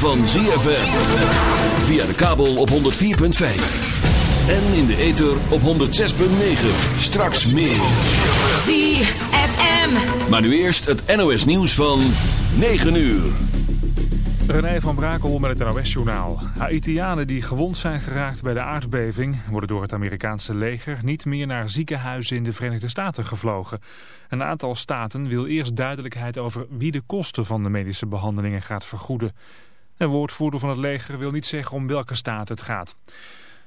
Van ZFM. Via de kabel op 104.5. En in de ether op 106.9. Straks meer. ZFM. Maar nu eerst het NOS nieuws van 9 uur. René van Brakel met het NOS-journaal. Haitianen die gewond zijn geraakt bij de aardbeving... worden door het Amerikaanse leger niet meer naar ziekenhuizen in de Verenigde Staten gevlogen. Een aantal staten wil eerst duidelijkheid over wie de kosten van de medische behandelingen gaat vergoeden. Een woordvoerder van het leger wil niet zeggen om welke staat het gaat.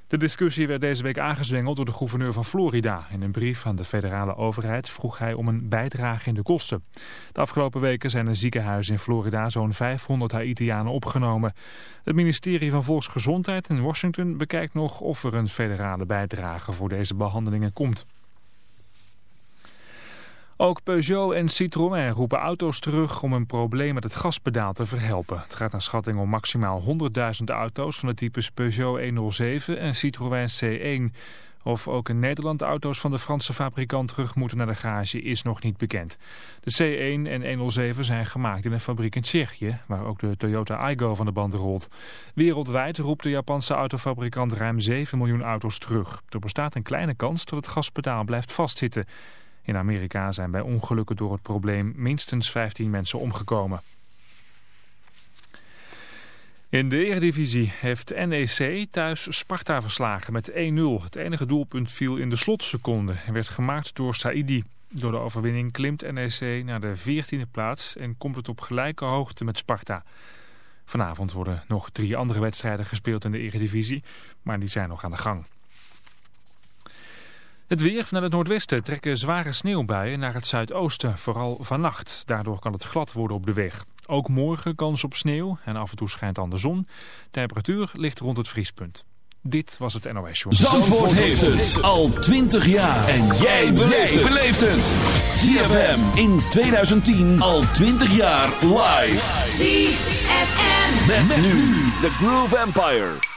De discussie werd deze week aangezwengeld door de gouverneur van Florida. In een brief aan de federale overheid vroeg hij om een bijdrage in de kosten. De afgelopen weken zijn in ziekenhuizen in Florida zo'n 500 Haitianen opgenomen. Het ministerie van Volksgezondheid in Washington bekijkt nog of er een federale bijdrage voor deze behandelingen komt. Ook Peugeot en Citroën roepen auto's terug om een probleem met het gaspedaal te verhelpen. Het gaat naar schatting om maximaal 100.000 auto's van de types Peugeot 107 en Citroën C1. Of ook in Nederland auto's van de Franse fabrikant terug moeten naar de garage is nog niet bekend. De C1 en 107 zijn gemaakt in een fabriek in Tsjechië, waar ook de Toyota Aygo van de band rolt. Wereldwijd roept de Japanse autofabrikant ruim 7 miljoen auto's terug. Er bestaat een kleine kans dat het gaspedaal blijft vastzitten. In Amerika zijn bij ongelukken door het probleem minstens 15 mensen omgekomen. In de Eredivisie heeft NEC thuis Sparta verslagen met 1-0. Het enige doelpunt viel in de slotseconde en werd gemaakt door Saidi. Door de overwinning klimt NEC naar de 14e plaats en komt het op gelijke hoogte met Sparta. Vanavond worden nog drie andere wedstrijden gespeeld in de Eredivisie, maar die zijn nog aan de gang. Het weer vanuit het noordwesten trekken zware sneeuwbuien naar het zuidoosten, vooral vannacht. Daardoor kan het glad worden op de weg. Ook morgen kans op sneeuw en af en toe schijnt dan de zon. Temperatuur ligt rond het vriespunt. Dit was het NOS Show. Zandvoort heeft het al 20 jaar. En jij beleeft het. ZFM in 2010 al 20 jaar live. ZFM. Met, nu de Groove Empire.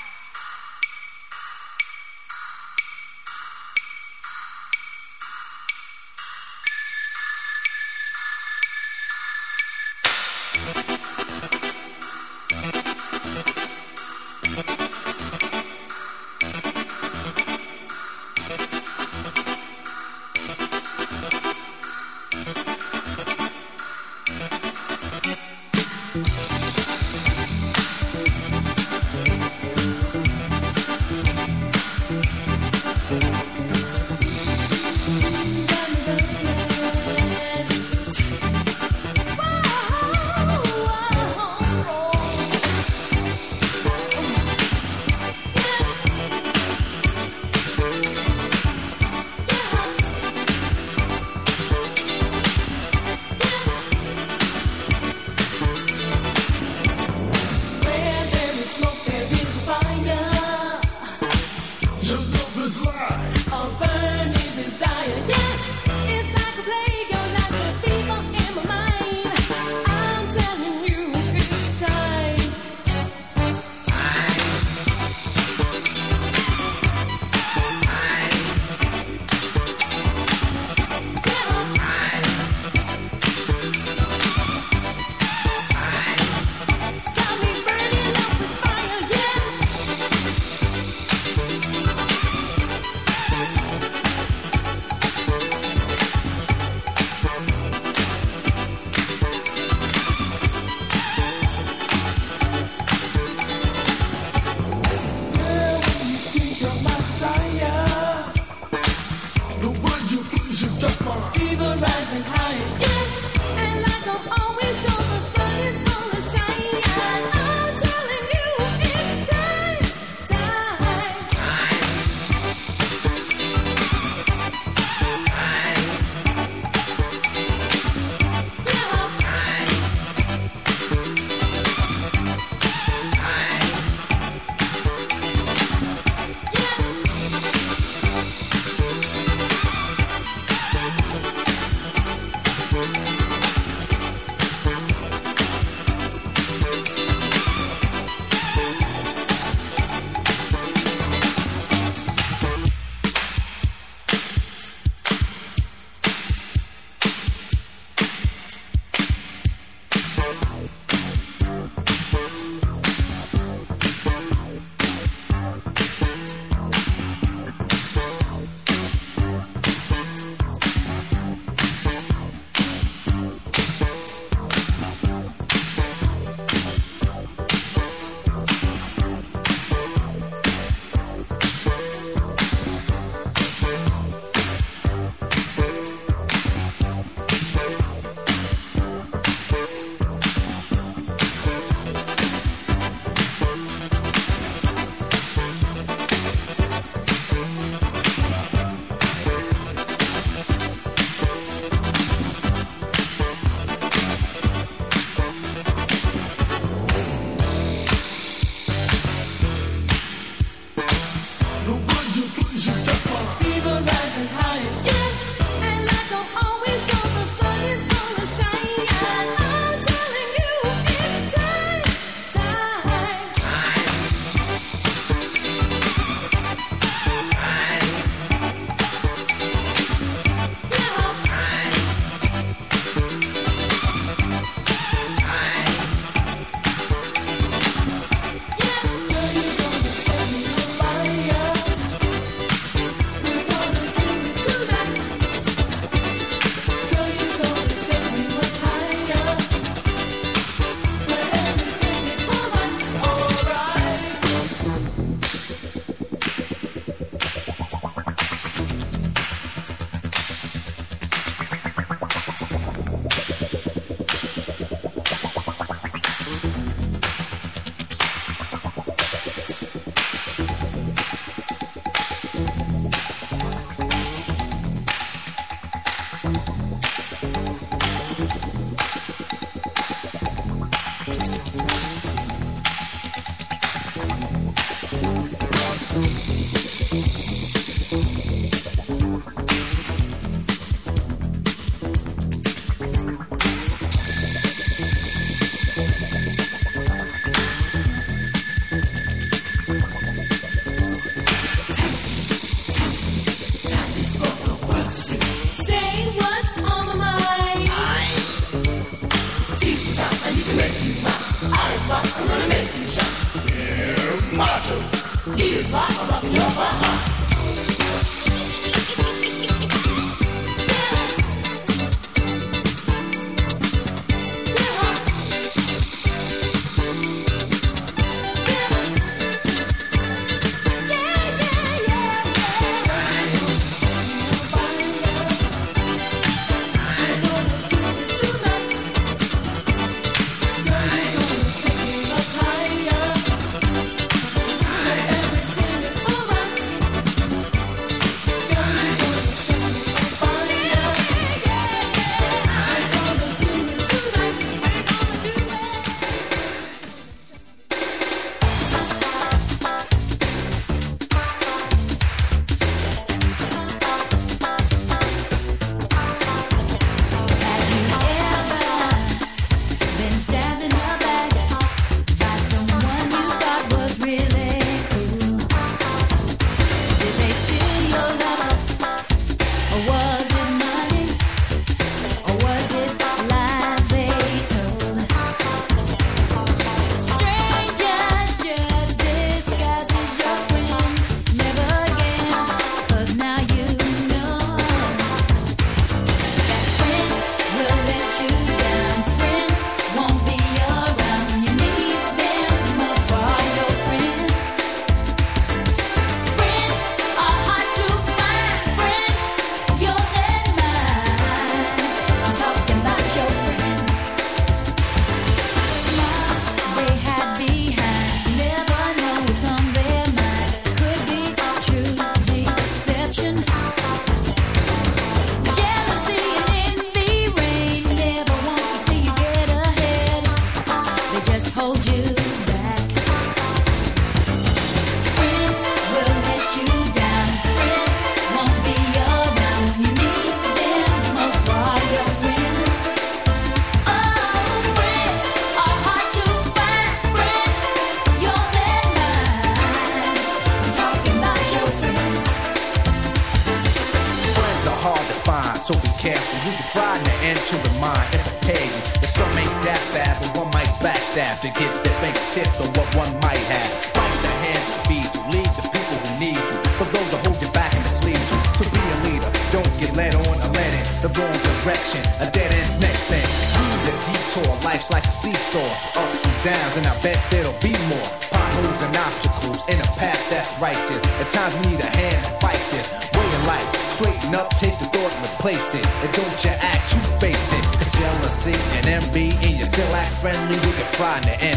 In the end.